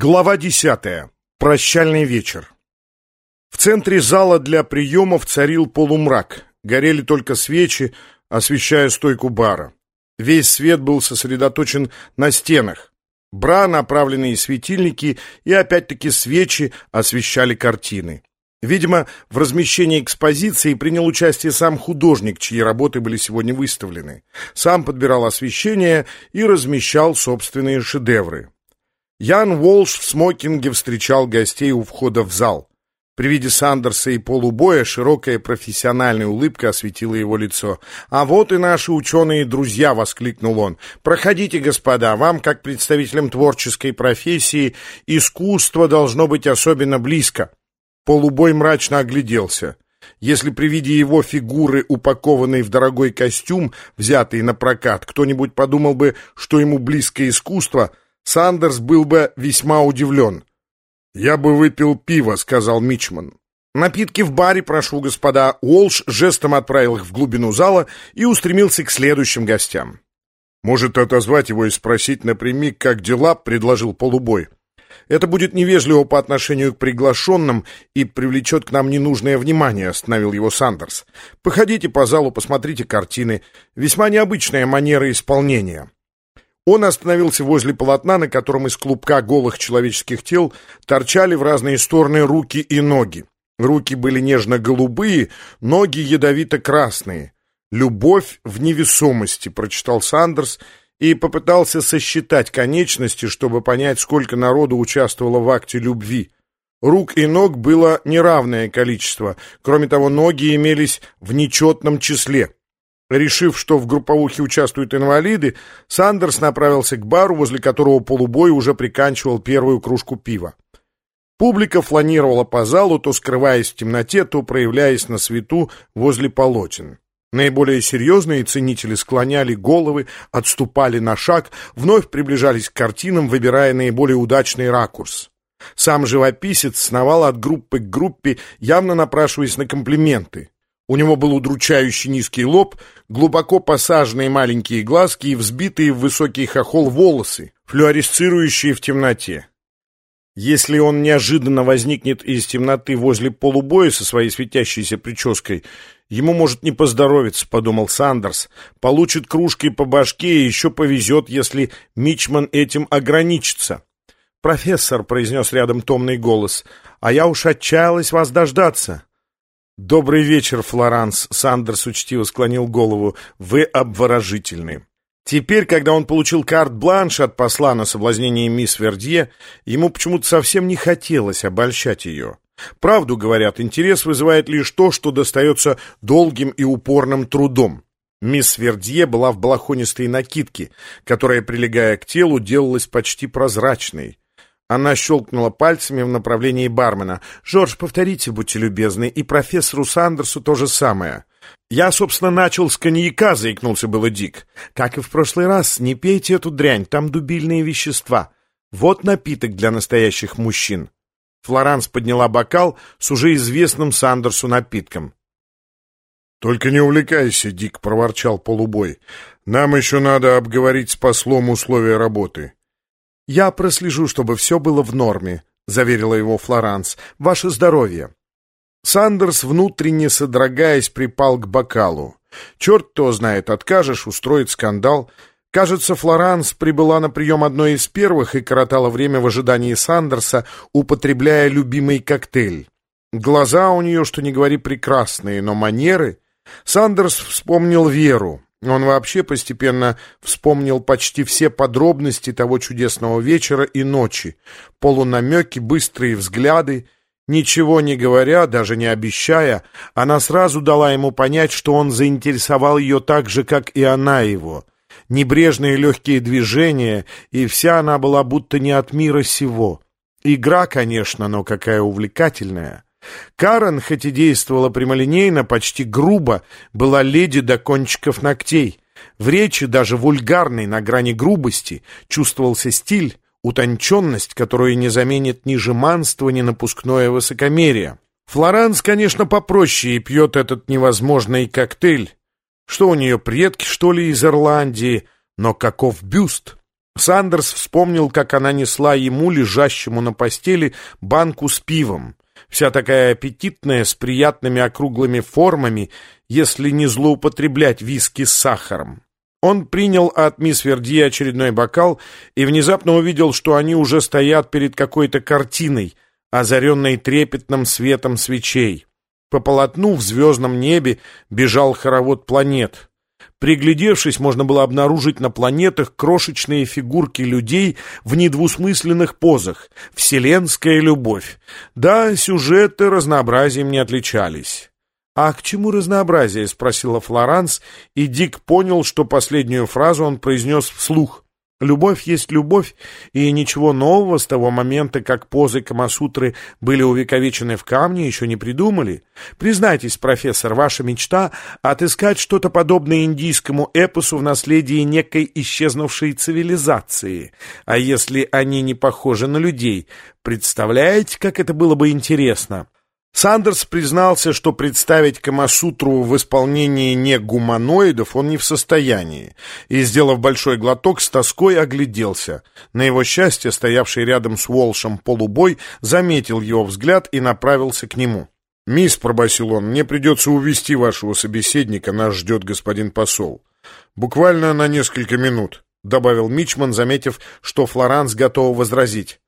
Глава десятая. Прощальный вечер. В центре зала для приемов царил полумрак. Горели только свечи, освещая стойку бара. Весь свет был сосредоточен на стенах. Бра, направленные светильники и опять-таки свечи освещали картины. Видимо, в размещении экспозиции принял участие сам художник, чьи работы были сегодня выставлены. Сам подбирал освещение и размещал собственные шедевры. Ян Уолш в смокинге встречал гостей у входа в зал. При виде Сандерса и полубоя широкая профессиональная улыбка осветила его лицо. «А вот и наши ученые-друзья!» — воскликнул он. «Проходите, господа, вам, как представителям творческой профессии, искусство должно быть особенно близко». Полубой мрачно огляделся. Если при виде его фигуры, упакованной в дорогой костюм, взятый на прокат, кто-нибудь подумал бы, что ему близко искусство — Сандерс был бы весьма удивлен. «Я бы выпил пиво», — сказал Мичман. «Напитки в баре, прошу, господа». Уолш жестом отправил их в глубину зала и устремился к следующим гостям. «Может, отозвать его и спросить напрямик, как дела?» — предложил полубой. «Это будет невежливо по отношению к приглашенным и привлечет к нам ненужное внимание», — остановил его Сандерс. «Походите по залу, посмотрите картины. Весьма необычная манера исполнения». Он остановился возле полотна, на котором из клубка голых человеческих тел торчали в разные стороны руки и ноги. Руки были нежно-голубые, ноги ядовито-красные. «Любовь в невесомости», — прочитал Сандерс и попытался сосчитать конечности, чтобы понять, сколько народу участвовало в акте любви. Рук и ног было неравное количество. Кроме того, ноги имелись в нечетном числе. Решив, что в групповухе участвуют инвалиды, Сандерс направился к бару, возле которого полубой уже приканчивал первую кружку пива. Публика фланировала по залу, то скрываясь в темноте, то проявляясь на свету возле полотен. Наиболее серьезные ценители склоняли головы, отступали на шаг, вновь приближались к картинам, выбирая наиболее удачный ракурс. Сам живописец сновал от группы к группе, явно напрашиваясь на комплименты. У него был удручающий низкий лоб, глубоко посаженные маленькие глазки и взбитые в высокий хохол волосы, флюоресцирующие в темноте. Если он неожиданно возникнет из темноты возле полубоя со своей светящейся прической, ему может не поздоровиться, — подумал Сандерс. Получит кружкой по башке и еще повезет, если Мичман этим ограничится. «Профессор», — произнес рядом томный голос, — «а я уж отчаялась вас дождаться». «Добрый вечер, Флоранс», — Сандерс учтиво склонил голову. «Вы обворожительны». Теперь, когда он получил карт-бланш от посла на соблазнение мисс Вердье, ему почему-то совсем не хотелось обольщать ее. Правду говорят, интерес вызывает лишь то, что достается долгим и упорным трудом. Мисс Вердье была в балахонистой накидке, которая, прилегая к телу, делалась почти прозрачной. Она щелкнула пальцами в направлении бармена. «Жорж, повторите, будьте любезны, и профессору Сандерсу то же самое». «Я, собственно, начал с коньяка», — заикнулся было Дик. «Как и в прошлый раз, не пейте эту дрянь, там дубильные вещества. Вот напиток для настоящих мужчин». Флоранс подняла бокал с уже известным Сандерсу напитком. «Только не увлекайся», — Дик проворчал полубой. «Нам еще надо обговорить с послом условия работы». «Я прослежу, чтобы все было в норме», — заверила его Флоранс. «Ваше здоровье». Сандерс, внутренне содрогаясь, припал к бокалу. «Черт кто знает, откажешь, устроит скандал». Кажется, Флоранс прибыла на прием одной из первых и коротала время в ожидании Сандерса, употребляя любимый коктейль. Глаза у нее, что не говори, прекрасные, но манеры... Сандерс вспомнил Веру. Он вообще постепенно вспомнил почти все подробности того чудесного вечера и ночи. Полунамеки, быстрые взгляды. Ничего не говоря, даже не обещая, она сразу дала ему понять, что он заинтересовал ее так же, как и она его. Небрежные легкие движения, и вся она была будто не от мира сего. Игра, конечно, но какая увлекательная. Карен, хоть и действовала прямолинейно, почти грубо, была леди до кончиков ногтей. В речи, даже вульгарной, на грани грубости, чувствовался стиль, утонченность, которую не заменит ни жеманство, ни напускное высокомерие. Флоранс, конечно, попроще и пьет этот невозможный коктейль. Что у нее, предки, что ли, из Ирландии? Но каков бюст? Сандерс вспомнил, как она несла ему, лежащему на постели, банку с пивом. Вся такая аппетитная, с приятными округлыми формами, если не злоупотреблять виски с сахаром. Он принял от мисс Верди очередной бокал и внезапно увидел, что они уже стоят перед какой-то картиной, озаренной трепетным светом свечей. По полотну в звездном небе бежал хоровод планет. Приглядевшись, можно было обнаружить на планетах крошечные фигурки людей в недвусмысленных позах. Вселенская любовь. Да, сюжеты разнообразием не отличались. «А к чему разнообразие?» — спросила Флоранс, и Дик понял, что последнюю фразу он произнес вслух. Любовь есть любовь, и ничего нового с того момента, как позы Камасутры были увековечены в камне, еще не придумали. Признайтесь, профессор, ваша мечта — отыскать что-то подобное индийскому эпосу в наследии некой исчезнувшей цивилизации. А если они не похожи на людей, представляете, как это было бы интересно? Сандерс признался, что представить Камасутру в исполнении не гуманоидов он не в состоянии, и, сделав большой глоток, с тоской огляделся. На его счастье, стоявший рядом с Уолшем полубой, заметил его взгляд и направился к нему. «Мисс», — пробасил он, — «мне придется увести вашего собеседника, нас ждет господин посол». «Буквально на несколько минут», — добавил Мичман, заметив, что Флоранс готова возразить.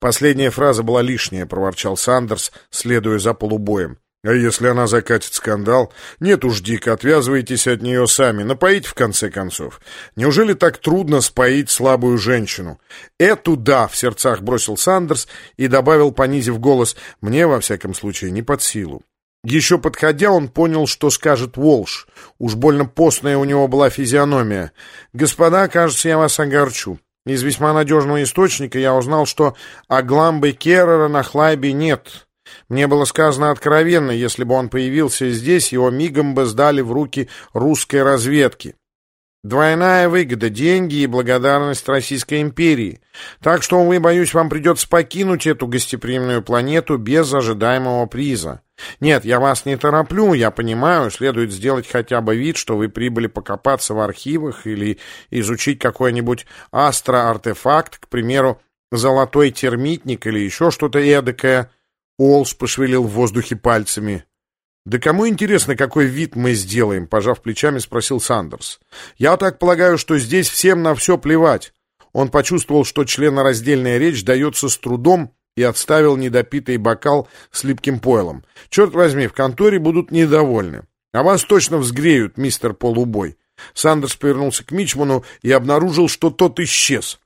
Последняя фраза была лишняя, проворчал Сандерс, следуя за полубоем. А если она закатит скандал? Нет уж, дико, отвязывайтесь от нее сами, напоить в конце концов. Неужели так трудно споить слабую женщину? Эту да, в сердцах бросил Сандерс и добавил, понизив голос, мне, во всяком случае, не под силу. Еще подходя, он понял, что скажет Волш. Уж больно постная у него была физиономия. «Господа, кажется, я вас огорчу. Из весьма надежного источника я узнал, что Агламбы Керрера на Хлайбе нет. Мне было сказано откровенно, если бы он появился здесь, его мигом бы сдали в руки русской разведки. Двойная выгода, деньги и благодарность Российской империи. Так что, увы, боюсь, вам придется покинуть эту гостеприимную планету без ожидаемого приза. Нет, я вас не тороплю, я понимаю, следует сделать хотя бы вид, что вы прибыли покопаться в архивах или изучить какой-нибудь астроартефакт, к примеру, золотой термитник или еще что-то эдакое. Олс пошевелил в воздухе пальцами. «Да кому интересно, какой вид мы сделаем?» — пожав плечами, спросил Сандерс. «Я так полагаю, что здесь всем на все плевать». Он почувствовал, что членораздельная речь дается с трудом, и отставил недопитый бокал с липким пойлом. «Черт возьми, в конторе будут недовольны. А вас точно взгреют, мистер Полубой». Сандерс повернулся к Мичману и обнаружил, что тот исчез.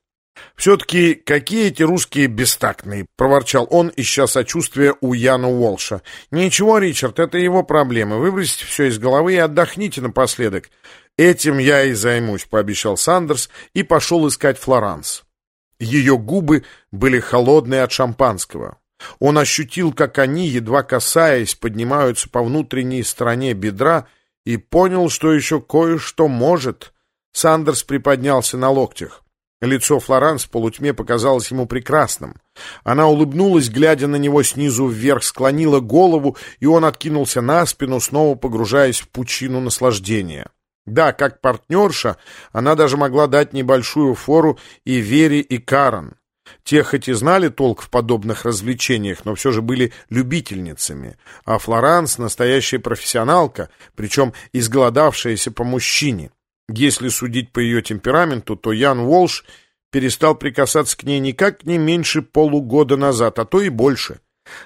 «Все-таки какие эти русские бестактные!» — проворчал он, ища сочувствия у Яна Уолша. «Ничего, Ричард, это его проблемы. Выбросьте все из головы и отдохните напоследок». «Этим я и займусь», — пообещал Сандерс и пошел искать Флоранс. Ее губы были холодные от шампанского. Он ощутил, как они, едва касаясь, поднимаются по внутренней стороне бедра и понял, что еще кое-что может. Сандерс приподнялся на локтях. Лицо Флоранс в полутьме показалось ему прекрасным. Она улыбнулась, глядя на него снизу вверх, склонила голову, и он откинулся на спину, снова погружаясь в пучину наслаждения. Да, как партнерша, она даже могла дать небольшую фору и Вере, и Карен. Те хоть и знали толк в подобных развлечениях, но все же были любительницами. А Флоранс — настоящая профессионалка, причем изголодавшаяся по мужчине. Если судить по ее темпераменту, то Ян Волш перестал прикасаться к ней никак не меньше полугода назад, а то и больше.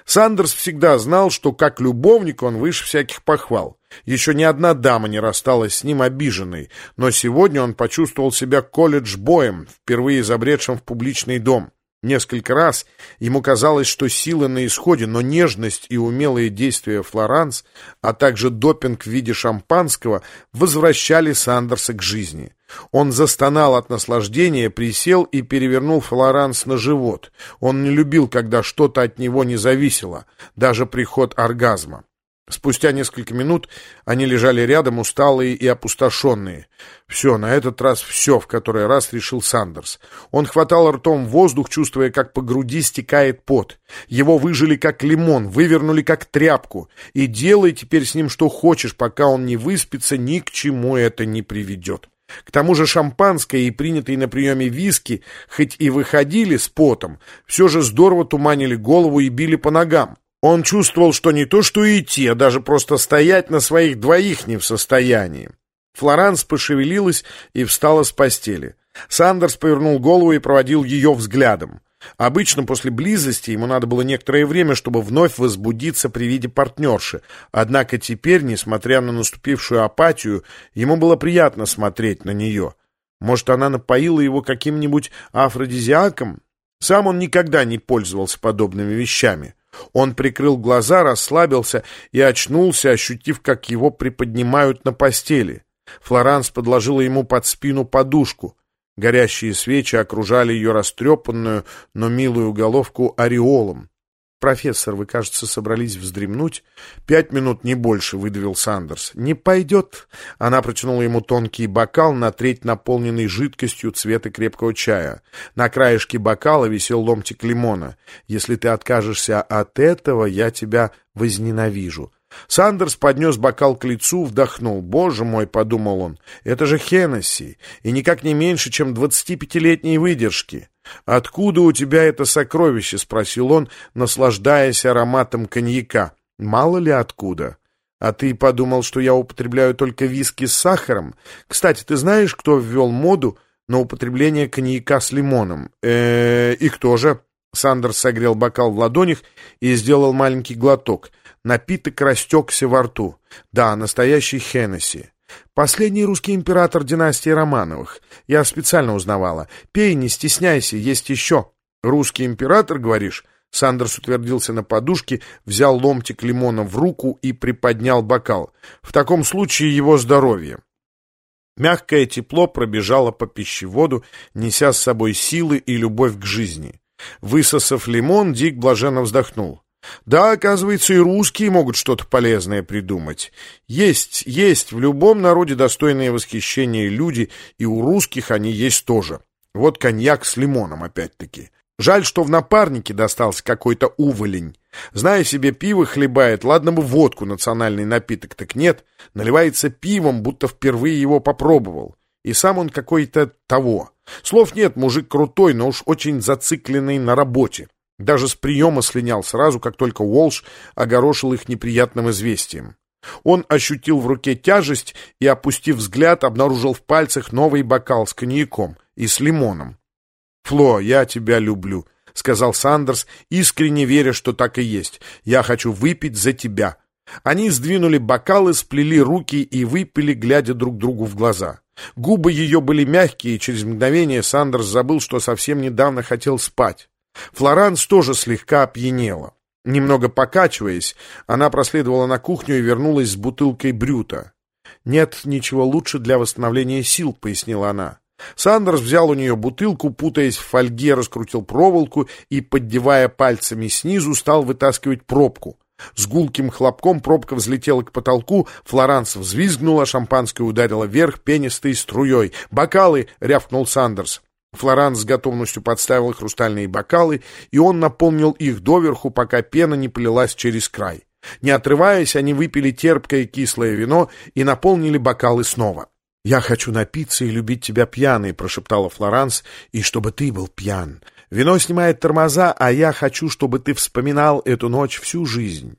Сандерс всегда знал, что как любовник он выше всяких похвал. Еще ни одна дама не рассталась с ним обиженной, но сегодня он почувствовал себя колледж-боем, впервые забредшим в публичный дом. Несколько раз ему казалось, что сила на исходе, но нежность и умелые действия Флоранс, а также допинг в виде шампанского возвращали Сандерса к жизни. Он застонал от наслаждения, присел и перевернул Флоранс на живот. Он не любил, когда что-то от него не зависело, даже приход оргазма. Спустя несколько минут они лежали рядом, усталые и опустошенные. Все, на этот раз все, в который раз решил Сандерс. Он хватал ртом воздух, чувствуя, как по груди стекает пот. Его выжили как лимон, вывернули как тряпку. И делай теперь с ним что хочешь, пока он не выспится, ни к чему это не приведет. К тому же шампанское и принятые на приеме виски, хоть и выходили с потом, все же здорово туманили голову и били по ногам. Он чувствовал, что не то что идти, а даже просто стоять на своих двоих не в состоянии. Флоранс пошевелилась и встала с постели. Сандерс повернул голову и проводил ее взглядом. Обычно после близости ему надо было некоторое время, чтобы вновь возбудиться при виде партнерши. Однако теперь, несмотря на наступившую апатию, ему было приятно смотреть на нее. Может, она напоила его каким-нибудь афродизиаком? Сам он никогда не пользовался подобными вещами. Он прикрыл глаза, расслабился и очнулся, ощутив, как его приподнимают на постели. Флоранс подложила ему под спину подушку. Горящие свечи окружали ее растрепанную, но милую головку ореолом. «Профессор, вы, кажется, собрались вздремнуть?» «Пять минут, не больше», — выдавил Сандерс. «Не пойдет». Она протянула ему тонкий бокал, на треть наполненный жидкостью цвета крепкого чая. На краешке бокала висел ломтик лимона. «Если ты откажешься от этого, я тебя возненавижу». Сандерс поднес бокал к лицу, вдохнул. «Боже мой!» — подумал он. «Это же Хеннесси, и никак не меньше, чем двадцатипятилетней выдержки». «Откуда у тебя это сокровище?» — спросил он, наслаждаясь ароматом коньяка. «Мало ли откуда». «А ты подумал, что я употребляю только виски с сахаром? Кстати, ты знаешь, кто ввел моду на употребление коньяка с лимоном?» э, -э и кто же?» Сандерс согрел бокал в ладонях и сделал маленький глоток. Напиток растекся во рту. Да, настоящий Хеннесси. Последний русский император династии Романовых. Я специально узнавала. Пей, не стесняйся, есть еще. Русский император, говоришь? Сандерс утвердился на подушке, взял ломтик лимона в руку и приподнял бокал. В таком случае его здоровье. Мягкое тепло пробежало по пищеводу, неся с собой силы и любовь к жизни. Высосав лимон, Дик блаженно вздохнул. Да, оказывается, и русские могут что-то полезное придумать. Есть, есть в любом народе достойные восхищения люди, и у русских они есть тоже. Вот коньяк с лимоном, опять-таки. Жаль, что в напарнике достался какой-то уволень. Зная себе, пиво хлебает, ладно бы водку, национальный напиток, так нет. Наливается пивом, будто впервые его попробовал. И сам он какой-то того. Слов нет, мужик крутой, но уж очень зацикленный на работе. Даже с приема слинял сразу, как только Уолш огорошил их неприятным известием. Он ощутил в руке тяжесть и, опустив взгляд, обнаружил в пальцах новый бокал с коньяком и с лимоном. «Фло, я тебя люблю», — сказал Сандерс, искренне веря, что так и есть. «Я хочу выпить за тебя». Они сдвинули бокалы, сплели руки и выпили, глядя друг другу в глаза. Губы ее были мягкие, и через мгновение Сандерс забыл, что совсем недавно хотел спать. Флоранс тоже слегка опьянела. Немного покачиваясь, она проследовала на кухню и вернулась с бутылкой брюта. «Нет ничего лучше для восстановления сил», — пояснила она. Сандерс взял у нее бутылку, путаясь в фольге, раскрутил проволоку и, поддевая пальцами снизу, стал вытаскивать пробку. С гулким хлопком пробка взлетела к потолку, Флоранс взвизгнула, шампанское ударило вверх пенистой струей. «Бокалы!» — рявкнул Сандерс. Флоранс с готовностью подставил хрустальные бокалы, и он наполнил их доверху, пока пена не полилась через край. Не отрываясь, они выпили терпкое кислое вино и наполнили бокалы снова. «Я хочу напиться и любить тебя пьяной», — прошептала Флоранс, — «и чтобы ты был пьян. Вино снимает тормоза, а я хочу, чтобы ты вспоминал эту ночь всю жизнь».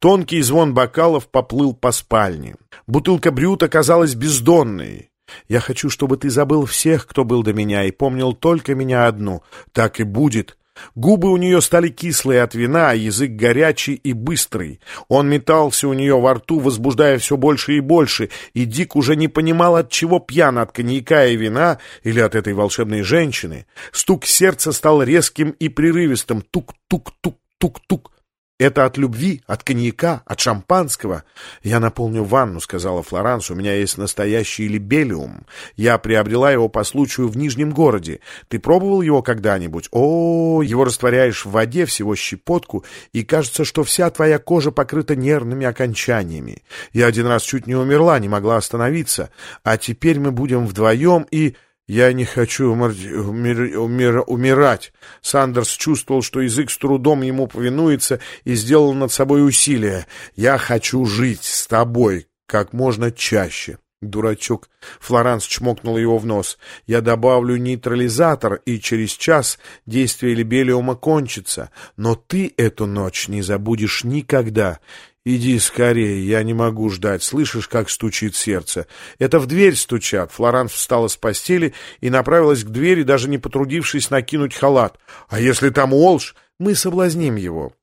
Тонкий звон бокалов поплыл по спальне. Бутылка брют оказалась бездонной. Я хочу, чтобы ты забыл всех, кто был до меня, и помнил только меня одну. Так и будет. Губы у нее стали кислые от вина, а язык горячий и быстрый. Он метался у нее во рту, возбуждая все больше и больше, и Дик уже не понимал, от чего пьян, от коньяка и вина или от этой волшебной женщины. Стук сердца стал резким и прерывистым. Тук-тук-тук-тук-тук. Это от любви, от коньяка, от шампанского. Я наполню ванну, сказала Флоранс. У меня есть настоящий либелиум. Я приобрела его по случаю в Нижнем городе. Ты пробовал его когда-нибудь? О, его растворяешь в воде всего щепотку, и кажется, что вся твоя кожа покрыта нервными окончаниями. Я один раз чуть не умерла, не могла остановиться. А теперь мы будем вдвоем и... «Я не хочу умер... Умер... Умер... умирать». Сандерс чувствовал, что язык с трудом ему повинуется, и сделал над собой усилие. «Я хочу жить с тобой как можно чаще». Дурачок. Флоранс чмокнул его в нос. Я добавлю нейтрализатор, и через час действие либелиума кончится. Но ты эту ночь не забудешь никогда. Иди скорее, я не могу ждать. Слышишь, как стучит сердце? Это в дверь стучат. Флоранс встала с постели и направилась к двери, даже не потрудившись накинуть халат. А если там Уолш, мы соблазним его.